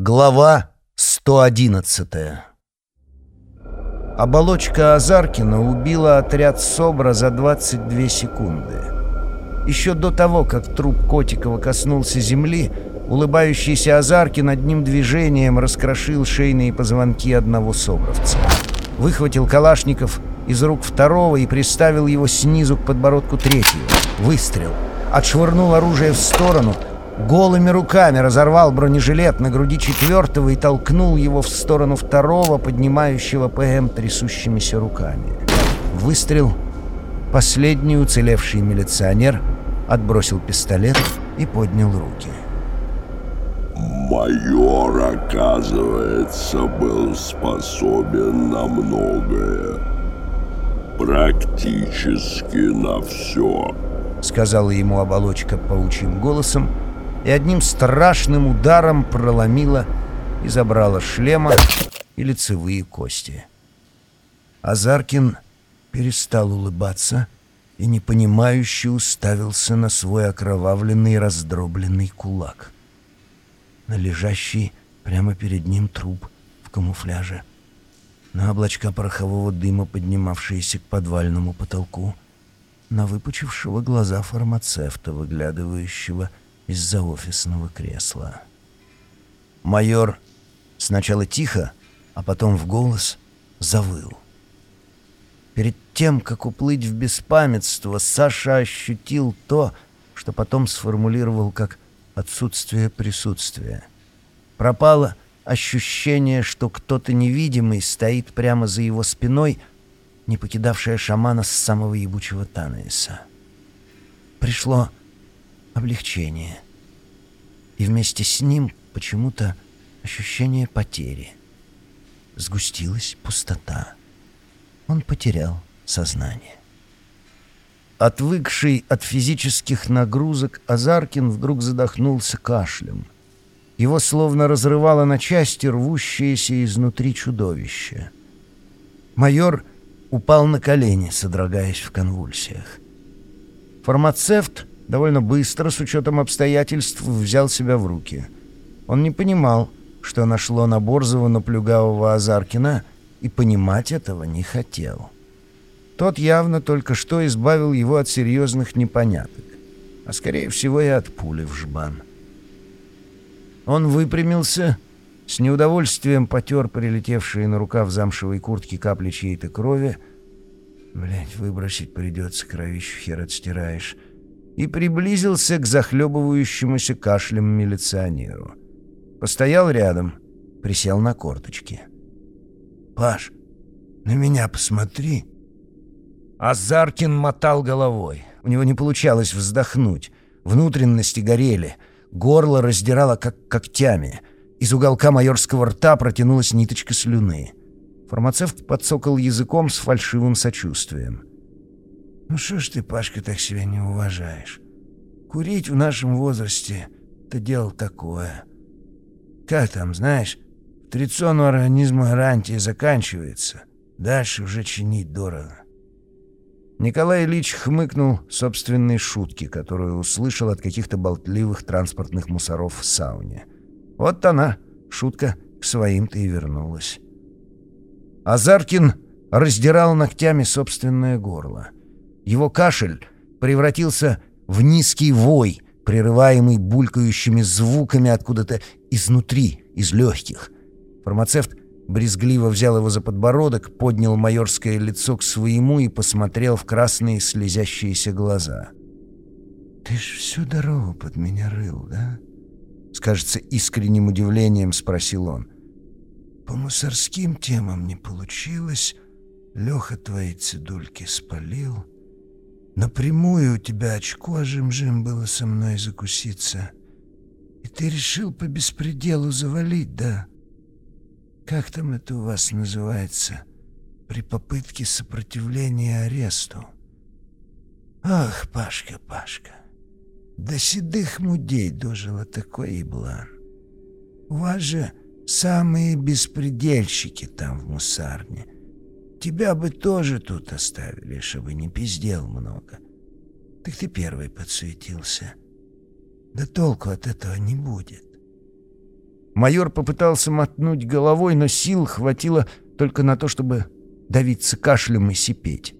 Глава 111 Оболочка Азаркина убила отряд СОБРа за 22 секунды. Еще до того, как труп Котикова коснулся земли, улыбающийся Азаркин одним движением раскрошил шейные позвонки одного собровца. Выхватил Калашников из рук второго и приставил его снизу к подбородку третьего. Выстрел. Отшвырнул оружие в сторону — голыми руками разорвал бронежилет на груди четвертого и толкнул его в сторону второго, поднимающего ПМ трясущимися руками. Выстрел. Последний уцелевший милиционер отбросил пистолет и поднял руки. Майор, оказывается, был способен на многое. Практически на все. Сказала ему оболочка паучьим голосом, и одним страшным ударом проломила и забрала шлема и лицевые кости. Азаркин перестал улыбаться и непонимающе уставился на свой окровавленный раздробленный кулак. На лежащий прямо перед ним труп в камуфляже. На облачка порохового дыма, поднимавшиеся к подвальному потолку. На выпучившего глаза фармацевта, выглядывающего из-за офисного кресла. Майор сначала тихо, а потом в голос завыл. Перед тем, как уплыть в беспамятство, Саша ощутил то, что потом сформулировал как отсутствие присутствия. Пропало ощущение, что кто-то невидимый стоит прямо за его спиной, не покидавшая шамана с самого ебучего Танаиса. Пришло облегчение. И вместе с ним почему-то ощущение потери. Сгустилась пустота. Он потерял сознание. Отвыкший от физических нагрузок, Азаркин вдруг задохнулся кашлем. Его словно разрывало на части рвущееся изнутри чудовище. Майор упал на колени, содрогаясь в конвульсиях. Фармацевт довольно быстро, с учетом обстоятельств, взял себя в руки. Он не понимал, что нашло на Борзова на плюгавого Азаркина, и понимать этого не хотел. Тот явно только что избавил его от серьезных непоняток, а скорее всего и от пули в жбан. Он выпрямился, с неудовольствием потер прилетевшие на рукав замшевой куртки капли чьей-то крови. Блять, выбросить придется, кровищу хер отстираешь и приблизился к захлебывающемуся кашлем милиционеру. Постоял рядом, присел на корточки. «Паш, на меня посмотри!» Азаркин мотал головой. У него не получалось вздохнуть. Внутренности горели. Горло раздирало, как когтями. Из уголка майорского рта протянулась ниточка слюны. Фармацевт подсокал языком с фальшивым сочувствием. Ну что ж ты, Пашка, так себя не уважаешь? Курить в нашем возрасте — это дело такое. Как там, знаешь, в трициону организма гарантия заканчивается. Дальше уже чинить дорого. Николай Ильич хмыкнул собственной шутки, которую услышал от каких-то болтливых транспортных мусоров в сауне. Вот она, шутка, к своим-то и вернулась. Азаркин раздирал ногтями собственное горло — его кашель превратился в низкий вой, прерываемый булькающими звуками откуда-то изнутри, из легких. Фармацевт брезгливо взял его за подбородок, поднял майорское лицо к своему и посмотрел в красные слезящиеся глаза. «Ты ж всю дорогу под меня рыл, да?» С, кажется, искренним удивлением спросил он. «По мусорским темам не получилось. Леха твои цедульки спалил». Напрямую у тебя очко жим-жим было со мной закуситься. И ты решил по беспределу завалить, да? Как там это у вас называется? При попытке сопротивления аресту. Ах, Пашка, Пашка, до седых мудей дожила такой еблан. У вас же самые беспредельщики там в мусарне — Тебя бы тоже тут оставили, чтобы не пиздел много. Так ты первый подсуетился. Да толку от этого не будет. Майор попытался мотнуть головой, но сил хватило только на то, чтобы давиться кашлем и сипеть.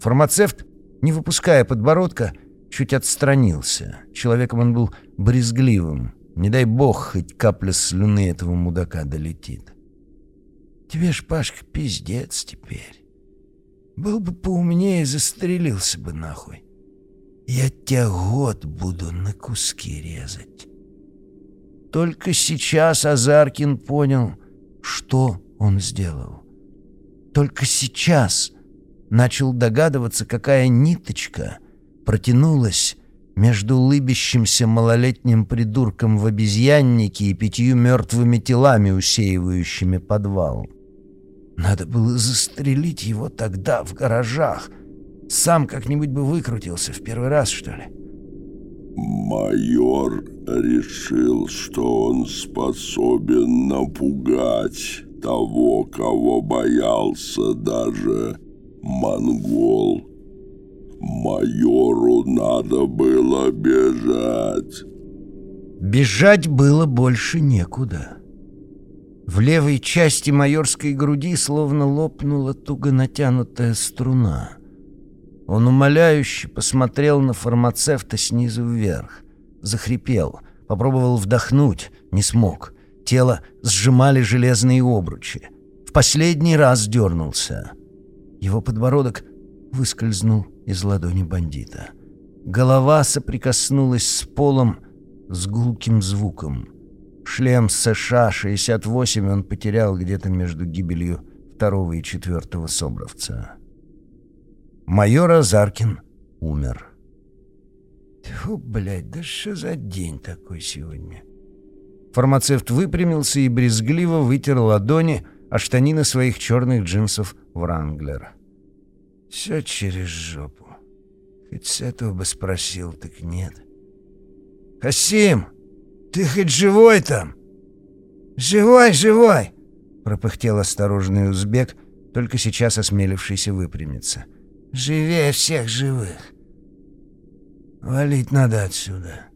Фармацевт, не выпуская подбородка, чуть отстранился. Человеком он был брезгливым. Не дай бог, хоть капля слюны этого мудака долетит. «Тебе ж, Пашка, пиздец теперь. Был бы поумнее, застрелился бы нахуй. Я тебя год буду на куски резать». Только сейчас Азаркин понял, что он сделал. Только сейчас начал догадываться, какая ниточка протянулась между улыбящимся малолетним придурком в обезьяннике и пятью мертвыми телами, усеивающими подвал. Надо было застрелить его тогда в гаражах. Сам как-нибудь бы выкрутился в первый раз, что ли. Майор решил, что он способен напугать того, кого боялся даже монгол. Майору надо было бежать. Бежать было больше некуда. В левой части майорской груди словно лопнула туго натянутая струна. Он умоляюще посмотрел на фармацевта снизу вверх. Захрипел, попробовал вдохнуть, не смог. Тело сжимали железные обручи. В последний раз дернулся. Его подбородок выскользнул из ладони бандита. Голова соприкоснулась с полом с гулким звуком. Шлем США-68 он потерял где-то между гибелью второго и четвертого собравца. Майор Азаркин умер. Тьфу, блядь, да что за день такой сегодня? Фармацевт выпрямился и брезгливо вытер ладони о штанины своих черных джинсов «Вранглер». Все через жопу. Хоть с этого бы спросил, так нет. «Хасим, ты хоть живой там?» «Живой, живой!» — пропыхтел осторожный узбек, только сейчас осмелившийся выпрямиться. «Живее всех живых!» «Валить надо отсюда.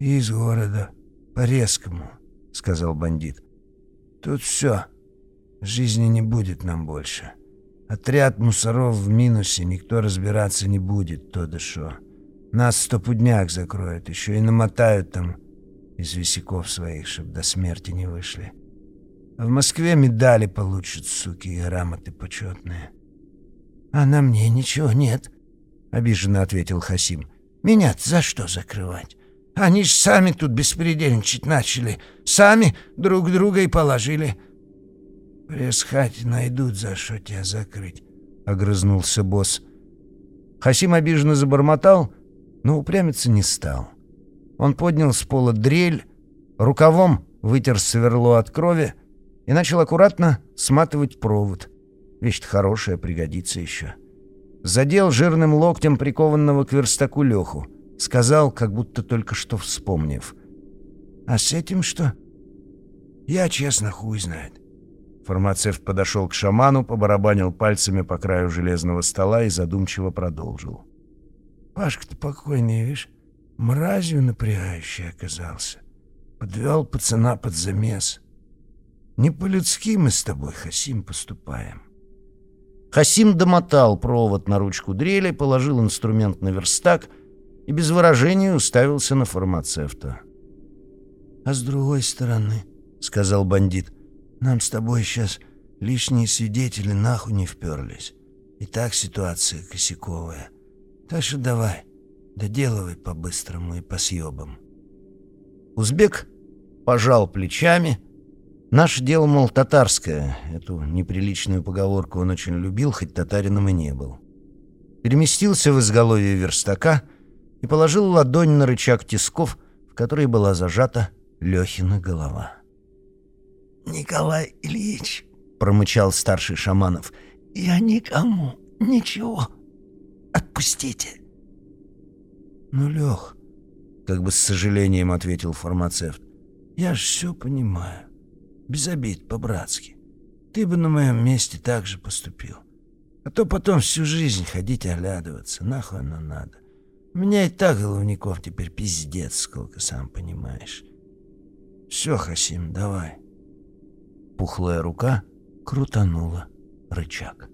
Из города. По-резкому», — сказал бандит. «Тут все. Жизни не будет нам больше. Отряд мусоров в минусе, никто разбираться не будет, то да шо. Нас стопудняк закроют, еще и намотают там из висяков своих, чтоб до смерти не вышли. В Москве медали получат, суки, и грамоты почетные. «А на мне ничего нет», — обиженно ответил Хасим. меня за что закрывать? Они ж сами тут беспредельничать начали. Сами друг друга и положили». «Пресс-хать найдут, за что тебя закрыть», — огрызнулся босс. Хасим обиженно забормотал, но упрямиться не стал. Он поднял с пола дрель, рукавом вытер сверло от крови и начал аккуратно сматывать провод. Вещь хорошая, пригодится еще. Задел жирным локтем прикованного к верстаку Леху. Сказал, как будто только что вспомнив. «А с этим что?» «Я, честно, хуй знает. Фармацевт подошел к шаману, побарабанил пальцами по краю железного стола и задумчиво продолжил. «Пашка-то покойный, видишь, мразью напрягающий оказался. Подвел пацана под замес. Не по-людски мы с тобой, Хасим, поступаем». Хасим домотал провод на ручку дрели, положил инструмент на верстак и без выражения уставился на фармацевта. «А с другой стороны», — сказал бандит, — нам с тобой сейчас лишние свидетели нахуй не вперлись. И так ситуация косяковая. Так что давай, доделывай по-быстрому и по съебам. Узбек пожал плечами. Наше дело, мол, татарское. Эту неприличную поговорку он очень любил, хоть татарином и не был. Переместился в изголовье верстака и положил ладонь на рычаг тисков, в который была зажата Лехина голова. Николай Ильич, промычал старший Шаманов, я никому ничего. Отпустите. Ну, Лех, как бы с сожалением ответил фармацевт, я ж все понимаю. Без обид, по-братски. Ты бы на моем месте так же поступил. А то потом всю жизнь ходить оглядываться. Нахуй оно надо. У меня и так головников теперь пиздец сколько, сам понимаешь. Все, Хасим, давай. Пухлая рука крутанула рычаг.